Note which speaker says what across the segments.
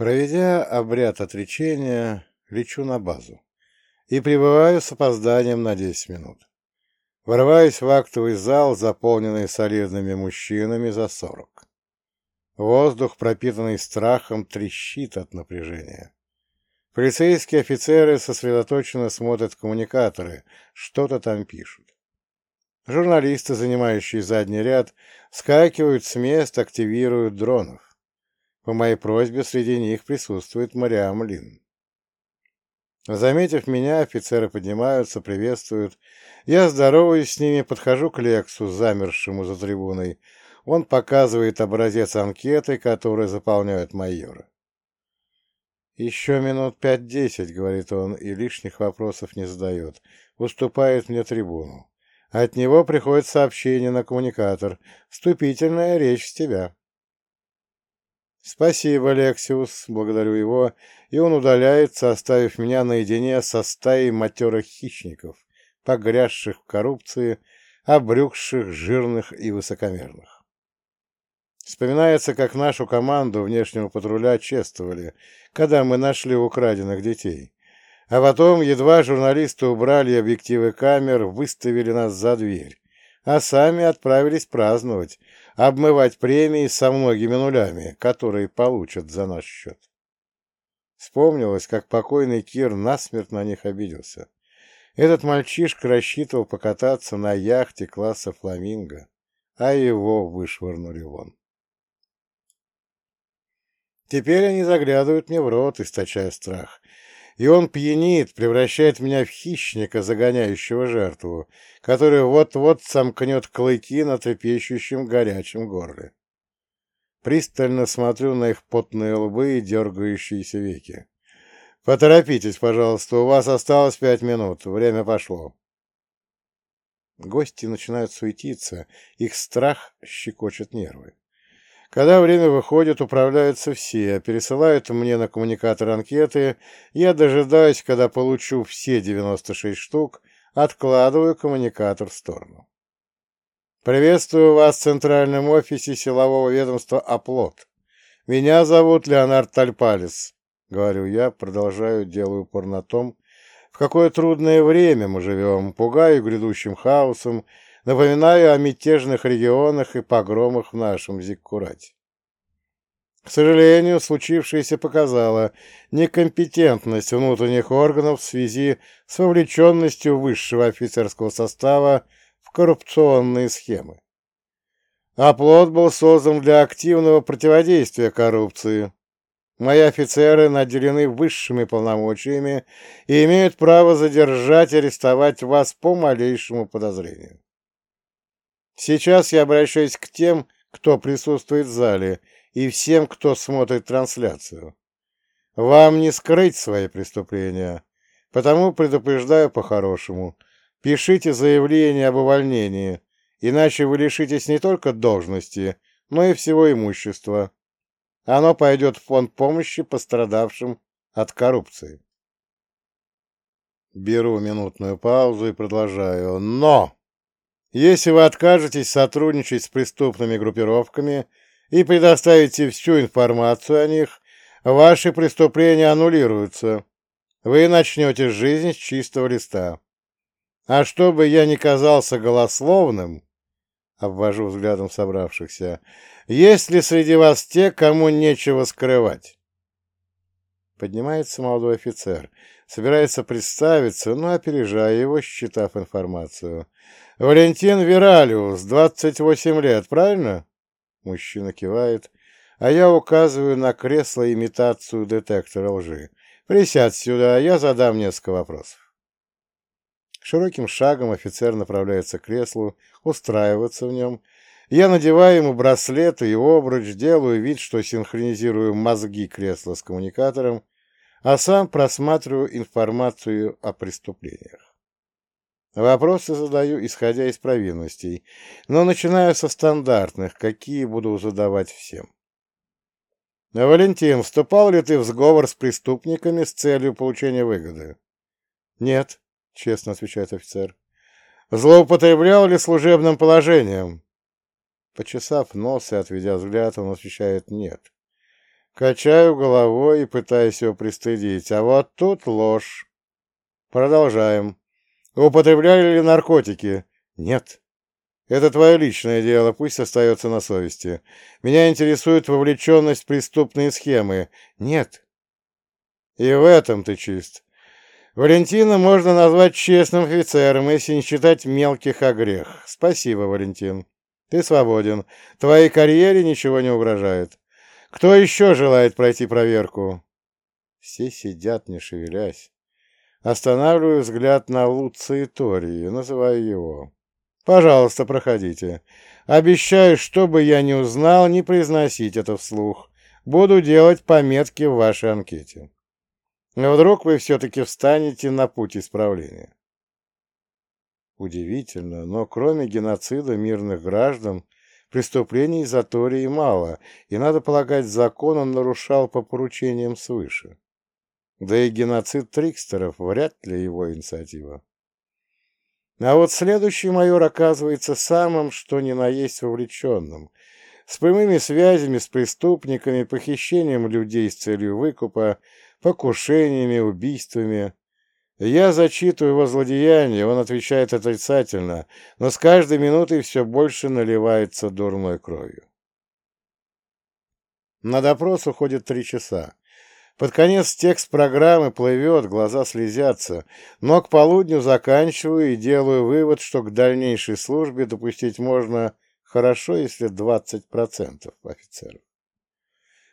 Speaker 1: Проведя обряд отречения, лечу на базу и прибываю с опозданием на 10 минут. Врываюсь в актовый зал, заполненный солидными мужчинами за 40. Воздух, пропитанный страхом, трещит от напряжения. Полицейские офицеры сосредоточенно смотрят коммуникаторы, что-то там пишут. Журналисты, занимающие задний ряд, скакивают с мест, активируют дронов. По моей просьбе среди них присутствует Мариам Лин. Заметив меня, офицеры поднимаются, приветствуют. Я здороваюсь с ними, подхожу к Лексу, замершему за трибуной. Он показывает образец анкеты, которую заполняют майоры. «Еще минут пять-десять», — говорит он, и лишних вопросов не задает. Уступает мне трибуну. От него приходит сообщение на коммуникатор. «Вступительная речь с тебя». «Спасибо, Лексиус», — благодарю его, и он удаляется, оставив меня наедине со стаей матерых хищников, погрязших в коррупции, обрюкших, жирных и высокомерных. Вспоминается, как нашу команду внешнего патруля чествовали, когда мы нашли украденных детей. А потом, едва журналисты убрали объективы камер, выставили нас за дверь, а сами отправились праздновать, обмывать премии со многими нулями, которые получат за наш счет. Вспомнилось, как покойный Кир насмерть на них обиделся. Этот мальчишка рассчитывал покататься на яхте класса «Фламинго», а его вышвырнули вон. Теперь они заглядывают мне в рот, источая страх, и он пьянит, превращает меня в хищника, загоняющего жертву, который вот-вот сомкнет клыки на трепещущем горячем горле. Пристально смотрю на их потные лбы и дергающиеся веки. «Поторопитесь, пожалуйста, у вас осталось пять минут, время пошло». Гости начинают суетиться, их страх щекочет нервы. Когда время выходит, управляются все, пересылают мне на коммуникатор анкеты, я дожидаюсь, когда получу все 96 штук, откладываю коммуникатор в сторону. Приветствую вас в центральном офисе силового ведомства «Оплот». Меня зовут Леонард Тальпалис, говорю я, продолжаю, делаю упор на том, в какое трудное время мы живем, пугаю грядущим хаосом, Напоминаю о мятежных регионах и погромах в нашем Зиккурате. К сожалению, случившееся показало некомпетентность внутренних органов в связи с вовлеченностью высшего офицерского состава в коррупционные схемы. Оплот был создан для активного противодействия коррупции. Мои офицеры наделены высшими полномочиями и имеют право задержать и арестовать вас по малейшему подозрению. Сейчас я обращаюсь к тем, кто присутствует в зале, и всем, кто смотрит трансляцию. Вам не скрыть свои преступления, потому предупреждаю по-хорошему. Пишите заявление об увольнении, иначе вы лишитесь не только должности, но и всего имущества. Оно пойдет в фонд помощи пострадавшим от коррупции. Беру минутную паузу и продолжаю. Но! Если вы откажетесь сотрудничать с преступными группировками и предоставите всю информацию о них, ваши преступления аннулируются. Вы начнете жизнь с чистого листа. А чтобы я не казался голословным, обвожу взглядом собравшихся, есть ли среди вас те, кому нечего скрывать? Поднимается молодой офицер, собирается представиться, но опережая его, считав информацию. «Валентин Виралиус, 28 лет, правильно?» Мужчина кивает, а я указываю на кресло имитацию детектора лжи. «Присядь сюда, я задам несколько вопросов». Широким шагом офицер направляется к креслу, устраивается в нем. Я надеваю ему браслет и обруч, делаю вид, что синхронизирую мозги кресла с коммуникатором, а сам просматриваю информацию о преступлениях. Вопросы задаю, исходя из провинностей, но начинаю со стандартных, какие буду задавать всем. «Валентин, вступал ли ты в сговор с преступниками с целью получения выгоды?» «Нет», — честно отвечает офицер. «Злоупотреблял ли служебным положением?» Почесав нос и отведя взгляд, он отвечает «нет». Качаю головой и пытаюсь его пристыдить. А вот тут ложь. Продолжаем. Употребляли ли наркотики? Нет. Это твое личное дело, пусть остается на совести. Меня интересует вовлеченность в преступные схемы. Нет. И в этом ты чист. Валентина можно назвать честным офицером, если не считать мелких огрех. Спасибо, Валентин. Ты свободен. Твоей карьере ничего не угрожает. Кто еще желает пройти проверку? Все сидят, не шевелясь. Останавливаю взгляд на Луци и Тории, называю его. Пожалуйста, проходите. Обещаю, что бы я ни узнал, не произносить это вслух. Буду делать пометки в вашей анкете. Вдруг вы все-таки встанете на путь исправления. Удивительно, но кроме геноцида мирных граждан, преступлений Затории мало, и, надо полагать, закон он нарушал по поручениям свыше. Да и геноцид Трикстеров вряд ли его инициатива. А вот следующий майор оказывается самым, что ни на есть вовлеченным, с прямыми связями с преступниками, похищением людей с целью выкупа, покушениями, убийствами. Я зачитываю его злодеяния, он отвечает отрицательно, но с каждой минутой все больше наливается дурной кровью. На допрос уходит три часа. Под конец текст программы плывет, глаза слезятся, но к полудню заканчиваю и делаю вывод, что к дальнейшей службе допустить можно хорошо, если 20% офицеров.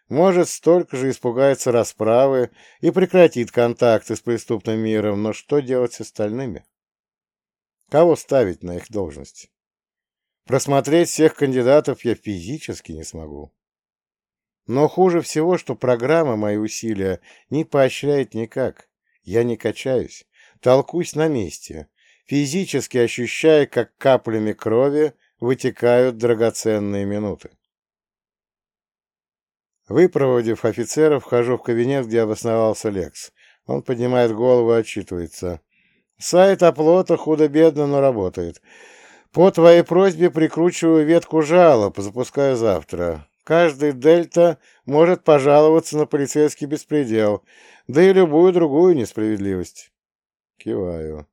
Speaker 1: Может, столько же испугается расправы и прекратит контакты с преступным миром, но что делать с остальными? Кого ставить на их должности? Просмотреть всех кандидатов я физически не смогу. Но хуже всего, что программа мои усилия не поощряет никак. Я не качаюсь, толкусь на месте, физически ощущая, как каплями крови вытекают драгоценные минуты. Выпроводив офицеров, вхожу в кабинет, где обосновался Лекс. Он поднимает голову и отчитывается. «Сайт оплота худо-бедно, но работает. По твоей просьбе прикручиваю ветку жалоб, запускаю завтра. Каждый дельта может пожаловаться на полицейский беспредел, да и любую другую несправедливость». Киваю.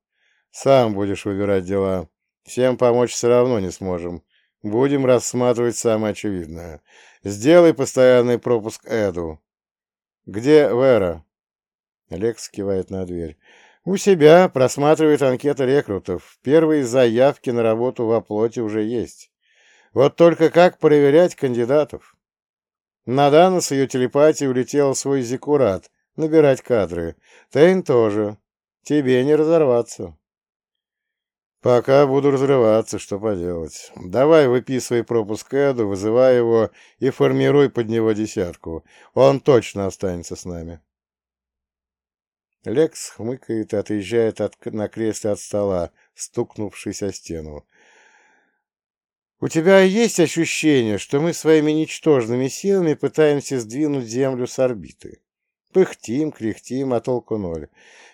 Speaker 1: «Сам будешь выбирать дела. Всем помочь все равно не сможем. Будем рассматривать самое очевидное. Сделай постоянный пропуск Эду. Где Вера? Лекс кивает на дверь. У себя просматривает анкеты рекрутов. Первые заявки на работу в оплоте уже есть. Вот только как проверять кандидатов? Надана с ее телепатией улетела в свой зиккурат набирать кадры. Тейн тоже. Тебе не разорваться. Пока буду разрываться, что поделать. Давай выписывай пропуск Эду, вызывай его и формируй под него десятку. Он точно останется с нами. Лекс хмыкает и отъезжает от, на кресле от стола, стукнувшись о стену. «У тебя есть ощущение, что мы своими ничтожными силами пытаемся сдвинуть Землю с орбиты?» Пыхтим, кряхтим, а толку ноль.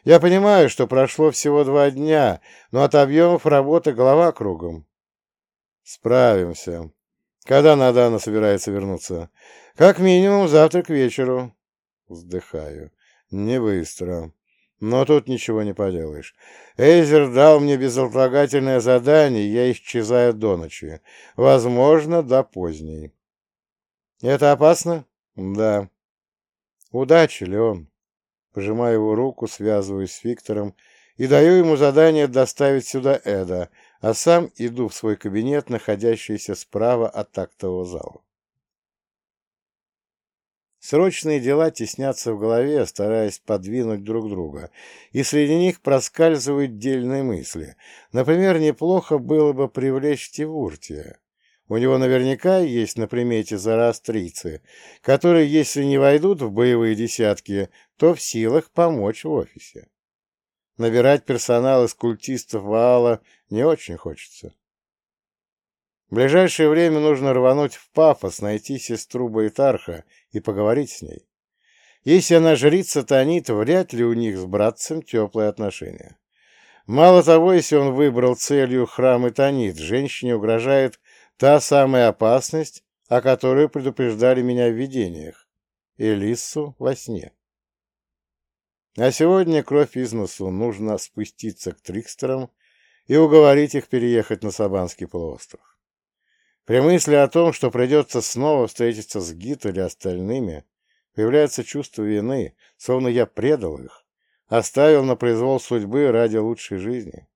Speaker 1: Я понимаю, что прошло всего два дня, но от объемов работы голова кругом. Справимся. Когда Надана собирается вернуться? Как минимум завтра к вечеру. Вздыхаю. Не быстро. Но тут ничего не поделаешь. Эйзер дал мне безотлагательное задание, я исчезаю до ночи. Возможно, до поздней. Это опасно? Да. Удачи, Леон. Пожимаю его руку, связываюсь с Виктором и даю ему задание доставить сюда Эда, а сам иду в свой кабинет, находящийся справа от тактового зала. Срочные дела теснятся в голове, стараясь подвинуть друг друга, и среди них проскальзывают дельные мысли. Например, неплохо было бы привлечь Тивуртия. У него наверняка есть на примете зороастрийцы, которые, если не войдут в боевые десятки, то в силах помочь в офисе. Набирать персонал из культистов Ваала не очень хочется. В ближайшее время нужно рвануть в пафос, найти сестру Байтарха и поговорить с ней. Если она жрица Танит, вряд ли у них с братцем теплые отношения. Мало того, если он выбрал целью храм и Танит, женщине угрожает Та самая опасность, о которой предупреждали меня в видениях. Элиссу во сне. А сегодня кровь из носу нужно спуститься к трикстерам и уговорить их переехать на Сабанский полуостров. При мысли о том, что придется снова встретиться с Гит или остальными, появляется чувство вины, словно я предал их, оставил на произвол судьбы ради лучшей жизни.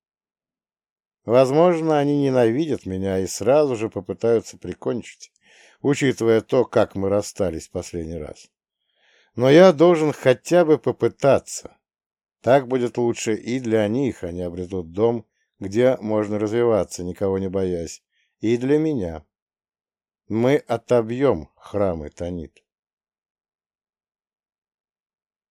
Speaker 1: Возможно, они ненавидят меня и сразу же попытаются прикончить, учитывая то, как мы расстались последний раз. Но я должен хотя бы попытаться. Так будет лучше и для них, они обретут дом, где можно развиваться, никого не боясь, и для меня. Мы отобьем храмы Танит.